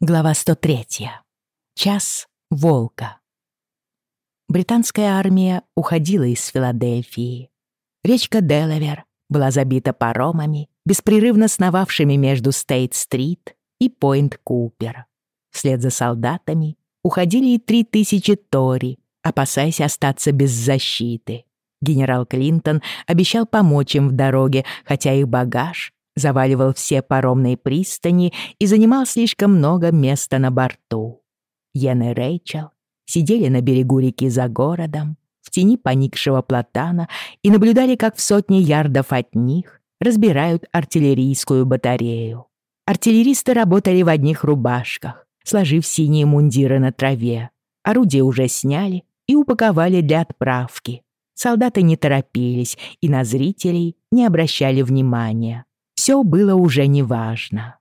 Глава 103. Час волка. Британская армия уходила из Филадельфии. Речка Делавер была забита паромами, беспрерывно сновавшими между Стейт-стрит и Пойнт-Купер. Вслед за солдатами уходили и три тысячи Тори, опасаясь остаться без защиты. Генерал Клинтон обещал помочь им в дороге, хотя их багаж заваливал все паромные пристани и занимал слишком много места на борту. Йен и Рэйчел сидели на берегу реки за городом, в тени поникшего платана и наблюдали, как в сотне ярдов от них разбирают артиллерийскую батарею. Артиллеристы работали в одних рубашках, сложив синие мундиры на траве. Орудия уже сняли и упаковали для отправки. Солдаты не торопились и на зрителей не обращали внимания все было уже неважно.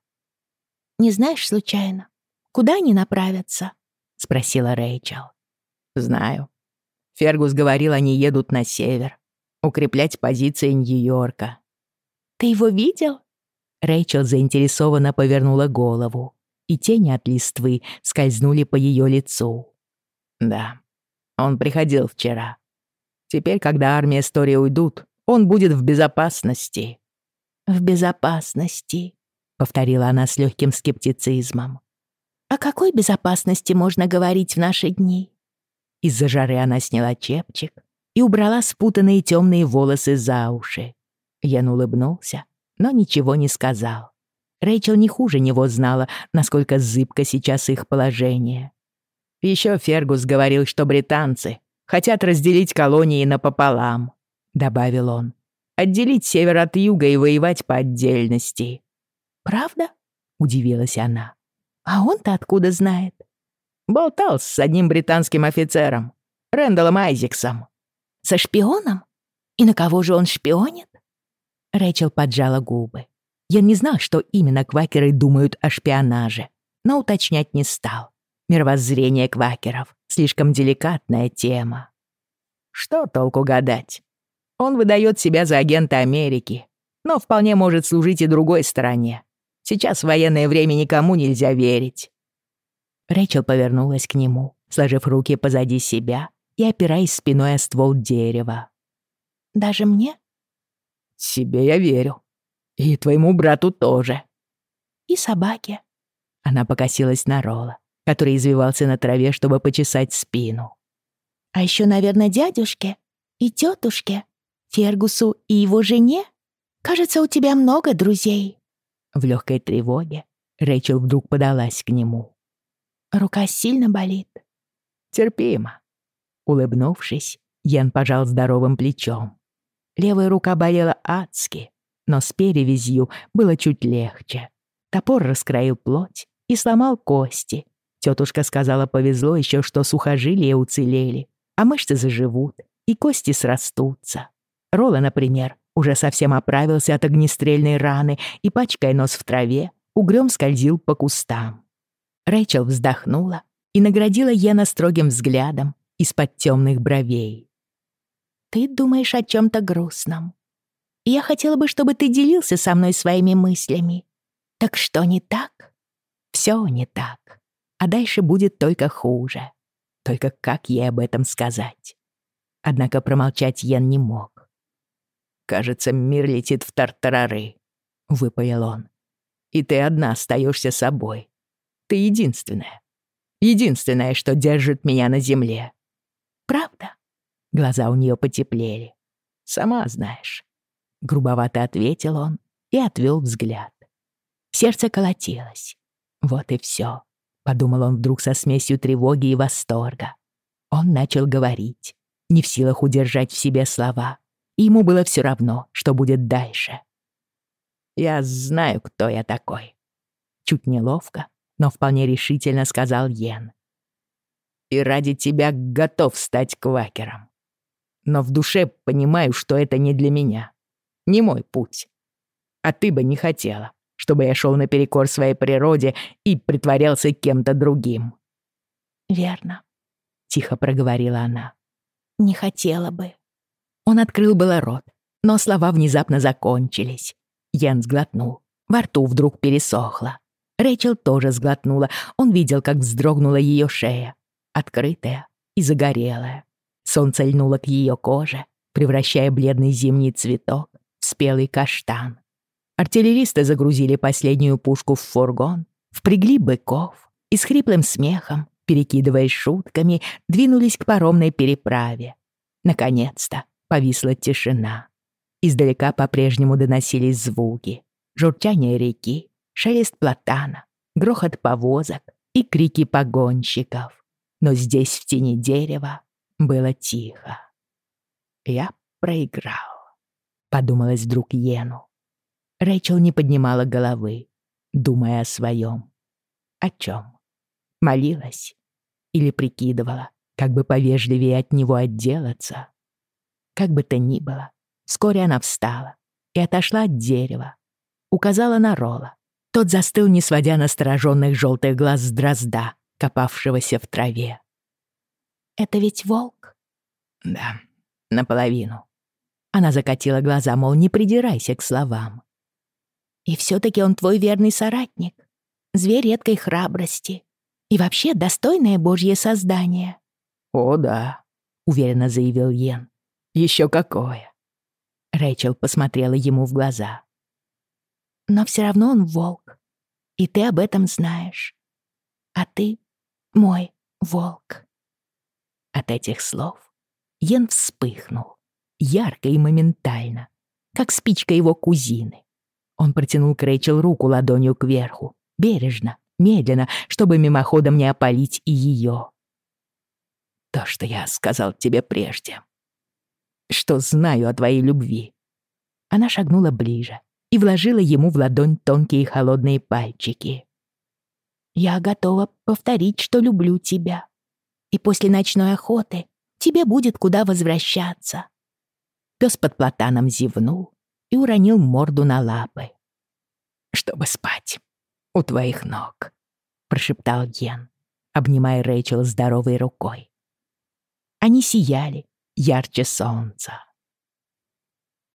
«Не знаешь, случайно, куда они направятся?» — спросила Рэйчел. «Знаю. Фергус говорил, они едут на север, укреплять позиции Нью-Йорка». «Ты его видел?» Рэйчел заинтересованно повернула голову, и тени от листвы скользнули по ее лицу. «Да, он приходил вчера. Теперь, когда армия Стори уйдут, он будет в безопасности в безопасности», — повторила она с легким скептицизмом. «О какой безопасности можно говорить в наши дни?» Из-за жары она сняла чепчик и убрала спутанные темные волосы за уши. Ян улыбнулся, но ничего не сказал. Рэйчел не хуже него знала, насколько зыбко сейчас их положение. Еще Фергус говорил, что британцы хотят разделить колонии напополам, добавил он отделить север от юга и воевать по отдельности». «Правда?» — удивилась она. «А он-то откуда знает?» Болтал с одним британским офицером, Рэндаллом Айзексом. «Со шпионом? И на кого же он шпионит?» Рэйчел поджала губы. Я не знал, что именно квакеры думают о шпионаже, но уточнять не стал. Мировоззрение квакеров — слишком деликатная тема. Что толку гадать? Он выдает себя за агента Америки, но вполне может служить и другой стороне. Сейчас в военное время никому нельзя верить». Рэйчел повернулась к нему, сложив руки позади себя и опираясь спиной о ствол дерева. «Даже мне?» «Себе я верю. И твоему брату тоже». «И собаке». Она покосилась на Ролла, который извивался на траве, чтобы почесать спину. «А еще, наверное, дядюшке и тетушке Фергусу и его жене? Кажется, у тебя много друзей». В легкой тревоге Рэйчел вдруг подалась к нему. «Рука сильно болит?» «Терпимо». Улыбнувшись, Ян пожал здоровым плечом. Левая рука болела адски, но с перевязью было чуть легче. Топор раскроил плоть и сломал кости. Тетушка сказала, повезло еще, что сухожилия уцелели, а мышцы заживут, и кости срастутся. Ролла, например, уже совсем оправился от огнестрельной раны и, пачкая нос в траве, угрём скользил по кустам. Рэйчел вздохнула и наградила Йена строгим взглядом из-под темных бровей. «Ты думаешь о чем-то грустном. Я хотела бы, чтобы ты делился со мной своими мыслями. Так что не так?» «Все не так. А дальше будет только хуже. Только как ей об этом сказать?» Однако промолчать Йен не мог. Кажется, мир летит в тартарары», — выпаял он. «И ты одна остаешься собой. Ты единственная. Единственное, что держит меня на земле». «Правда?» Глаза у нее потеплели. «Сама знаешь». Грубовато ответил он и отвел взгляд. Сердце колотилось. «Вот и все», — подумал он вдруг со смесью тревоги и восторга. Он начал говорить, не в силах удержать в себе слова и ему было все равно, что будет дальше. «Я знаю, кто я такой», — чуть неловко, но вполне решительно сказал Йен. «И ради тебя готов стать квакером. Но в душе понимаю, что это не для меня, не мой путь. А ты бы не хотела, чтобы я шел наперекор своей природе и притворялся кем-то другим». «Верно», — тихо проговорила она. «Не хотела бы». Он открыл было рот, но слова внезапно закончились. Ян сглотнул. Во рту вдруг пересохло. Рэйчел тоже сглотнула. Он видел, как вздрогнула ее шея, открытая и загорелая. Солнце льнуло к ее коже, превращая бледный зимний цветок в спелый каштан. Артиллеристы загрузили последнюю пушку в фургон, впрягли быков и с хриплым смехом, перекидываясь шутками, двинулись к паромной переправе. Наконец-то повисла тишина. Издалека по-прежнему доносились звуки. Журчание реки, шелест платана, грохот повозок и крики погонщиков. Но здесь, в тени дерева, было тихо. «Я проиграл», — подумалось вдруг Йену. Рэйчел не поднимала головы, думая о своем. О чем? Молилась? Или прикидывала, как бы повежливее от него отделаться? Как бы то ни было, вскоре она встала и отошла от дерева. Указала на Рола. Тот застыл, не сводя настороженных желтых глаз с дрозда, копавшегося в траве. «Это ведь волк?» «Да, наполовину». Она закатила глаза, мол, не придирайся к словам. «И все-таки он твой верный соратник, зверь редкой храбрости и вообще достойное божье создание». «О, да», — уверенно заявил Йен. Еще какое!» Рэйчел посмотрела ему в глаза. «Но все равно он волк, и ты об этом знаешь. А ты мой волк». От этих слов Йен вспыхнул, ярко и моментально, как спичка его кузины. Он протянул к Рэйчел руку ладонью кверху, бережно, медленно, чтобы мимоходом не опалить и ее. «То, что я сказал тебе прежде, что знаю о твоей любви». Она шагнула ближе и вложила ему в ладонь тонкие холодные пальчики. «Я готова повторить, что люблю тебя. И после ночной охоты тебе будет куда возвращаться». Пёс под платаном зевнул и уронил морду на лапы. «Чтобы спать у твоих ног», — прошептал Ген, обнимая Рэйчел здоровой рукой. Они сияли, Jarcie Sąca.